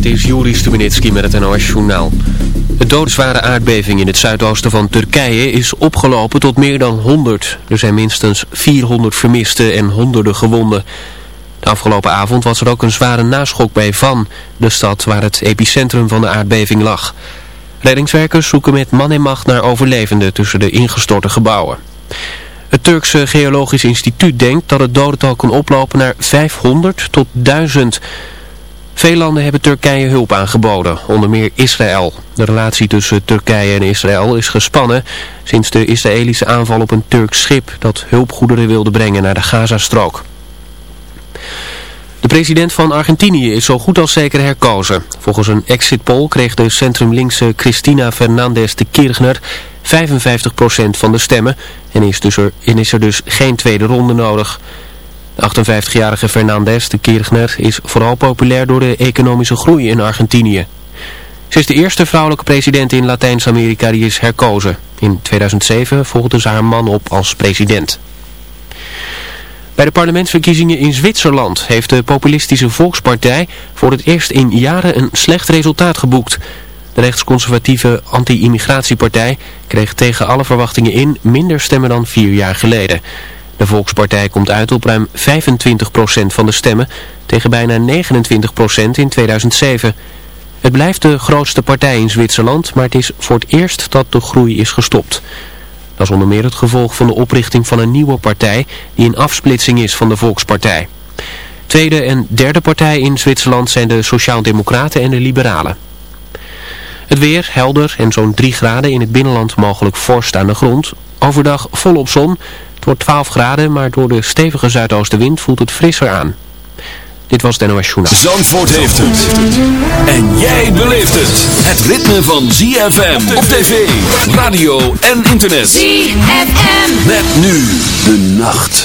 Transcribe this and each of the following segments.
dit is Juri Stubenitski met het NOS-journaal. De doodzware aardbeving in het zuidoosten van Turkije is opgelopen tot meer dan 100. Er zijn minstens 400 vermisten en honderden gewonden. De afgelopen avond was er ook een zware naschok bij Van, de stad waar het epicentrum van de aardbeving lag. Reddingswerkers zoeken met man en macht naar overlevenden tussen de ingestorte gebouwen. Het Turkse Geologisch Instituut denkt dat het dodental kan oplopen naar 500 tot 1000. Veel landen hebben Turkije hulp aangeboden, onder meer Israël. De relatie tussen Turkije en Israël is gespannen sinds de Israëlische aanval op een Turks schip dat hulpgoederen wilde brengen naar de Gazastrook. De president van Argentinië is zo goed als zeker herkozen. Volgens een exit poll kreeg de centrumlinkse Cristina Fernandez de Kirchner 55% van de stemmen en is, dus er, en is er dus geen tweede ronde nodig. De 58-jarige Fernandez de Kirchner is vooral populair door de economische groei in Argentinië. Ze is de eerste vrouwelijke president in Latijns-Amerika die is herkozen. In 2007 volgde ze haar man op als president. Bij de parlementsverkiezingen in Zwitserland heeft de populistische Volkspartij voor het eerst in jaren een slecht resultaat geboekt. De rechtsconservatieve anti-immigratiepartij kreeg tegen alle verwachtingen in minder stemmen dan vier jaar geleden. De Volkspartij komt uit op ruim 25% van de stemmen tegen bijna 29% in 2007. Het blijft de grootste partij in Zwitserland, maar het is voor het eerst dat de groei is gestopt. Dat is onder meer het gevolg van de oprichting van een nieuwe partij die een afsplitsing is van de Volkspartij. Tweede en derde partij in Zwitserland zijn de Sociaaldemocraten en de Liberalen. Het weer helder en zo'n 3 graden in het binnenland mogelijk vorst aan de grond. Overdag volop zon. Het wordt 12 graden, maar door de stevige zuidoostenwind voelt het frisser aan. Dit was de NOS Journaal. Zandvoort heeft het. En jij beleeft het. Het ritme van ZFM op tv, radio en internet. ZFM. Met nu de nacht.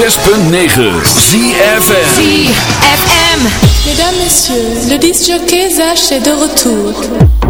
106.9 ZFM ZFM Mesdames, Messieurs, le disc jockey Zach est de retour.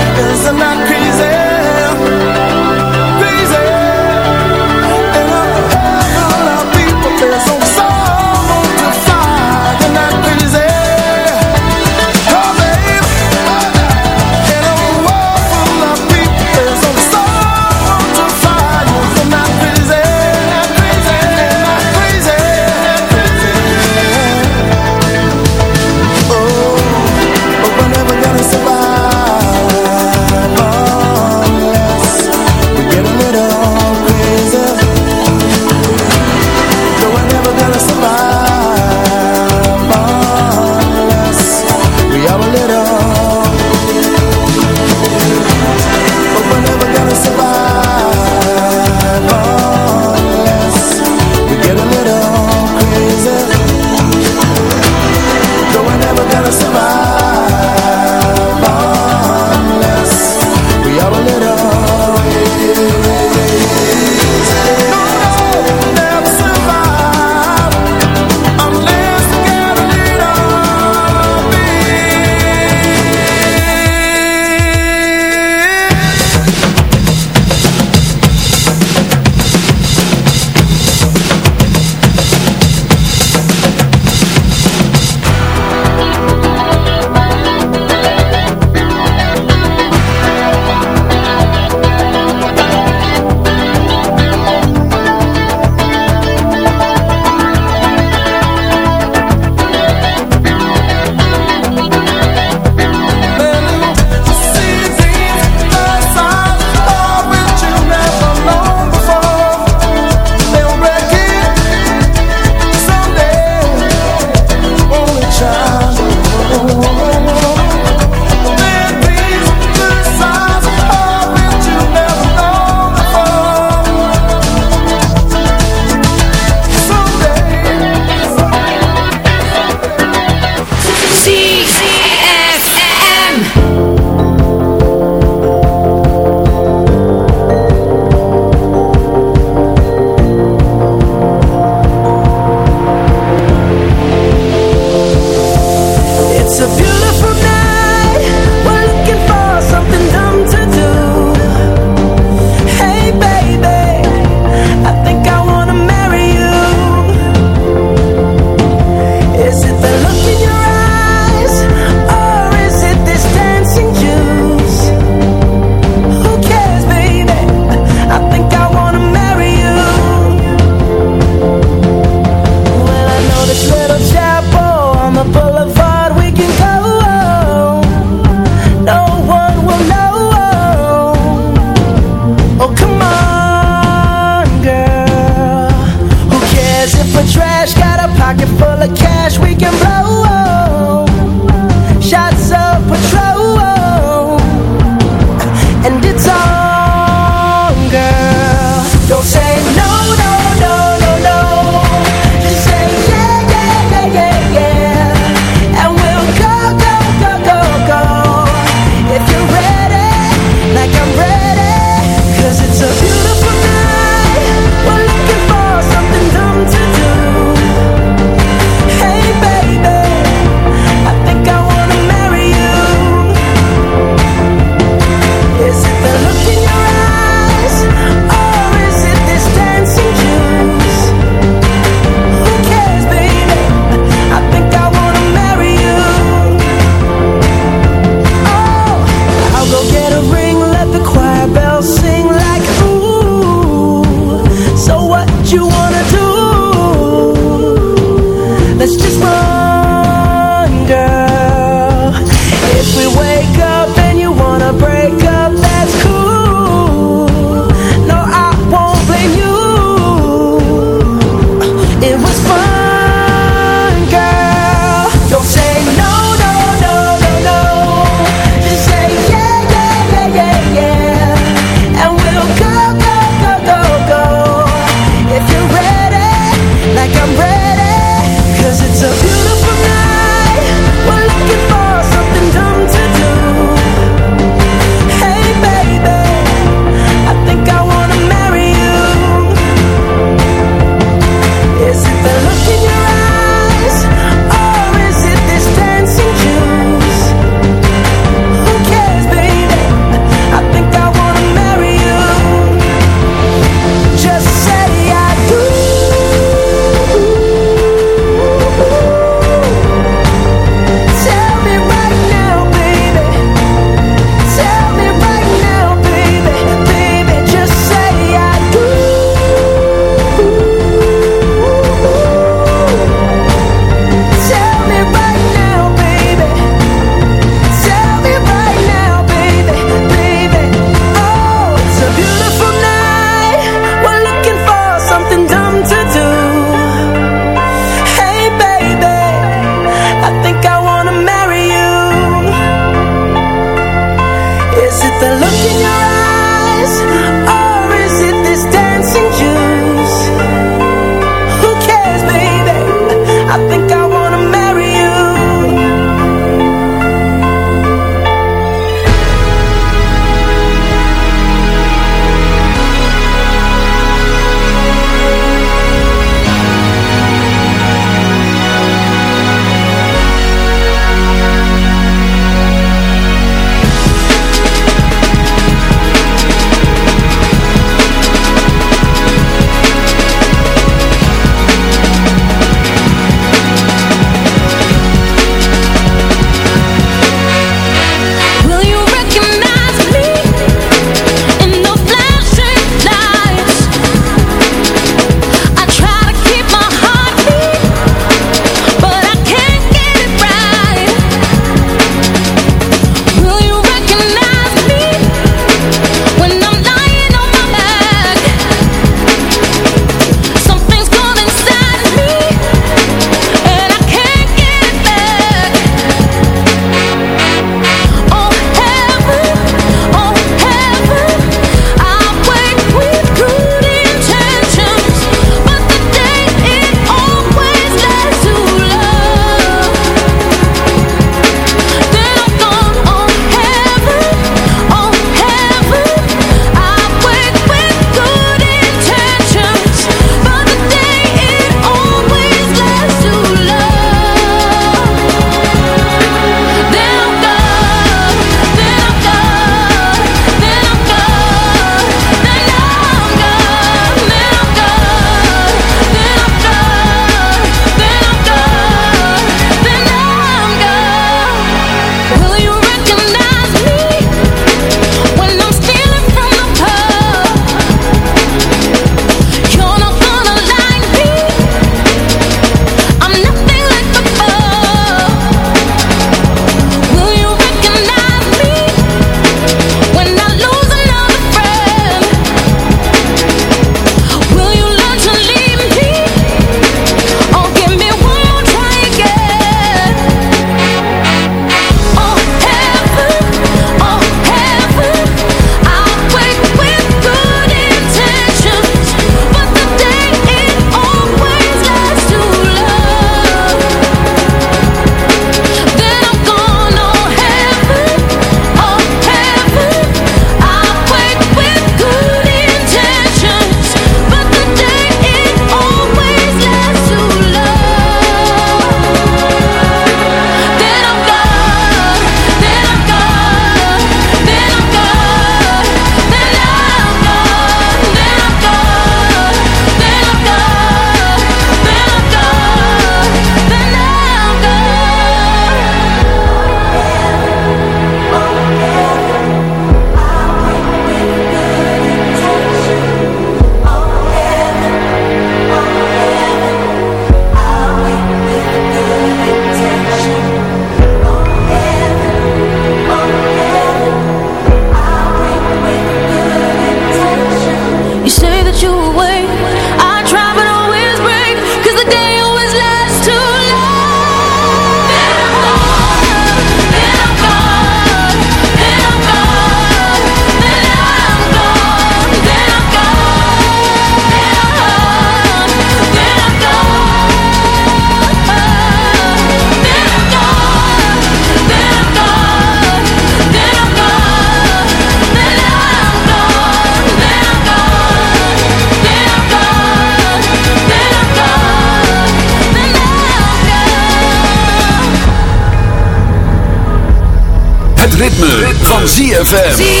Van ZFM. ZFM.